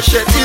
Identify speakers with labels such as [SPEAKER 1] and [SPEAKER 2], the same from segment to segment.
[SPEAKER 1] shit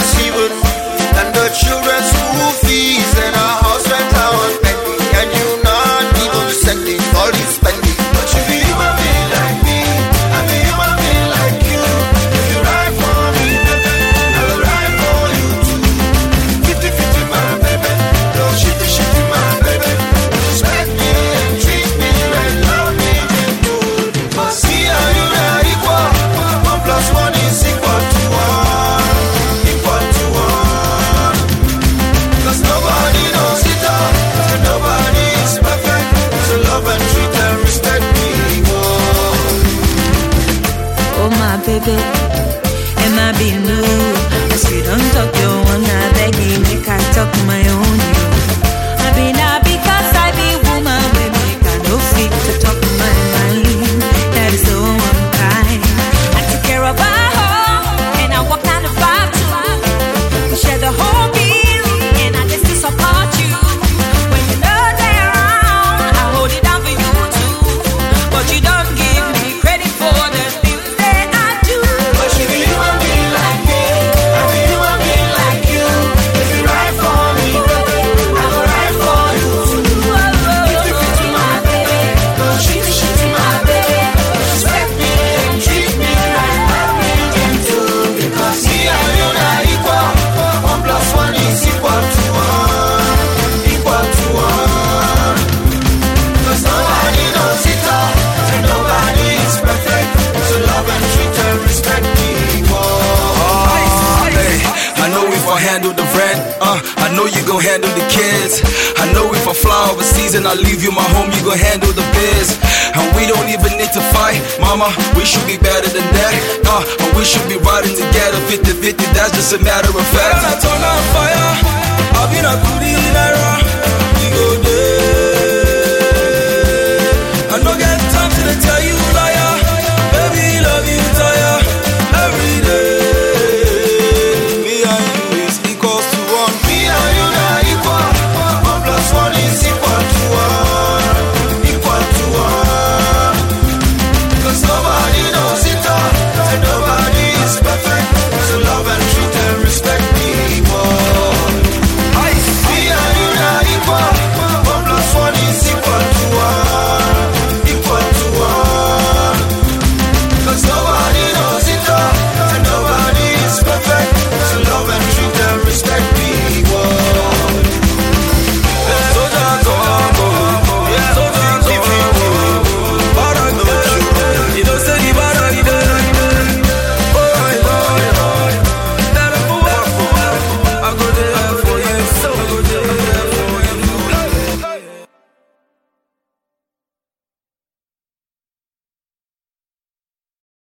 [SPEAKER 1] baby. Am I being rude?
[SPEAKER 2] Uh, I know you gon' handle the kids. I know if I fly overseas and I leave you my home, you gon' handle the biz. And we don't even need to fight, mama. We should be better than that. Uh, and we should be riding together 50 50. That's just a matter of fact. Turn on fire.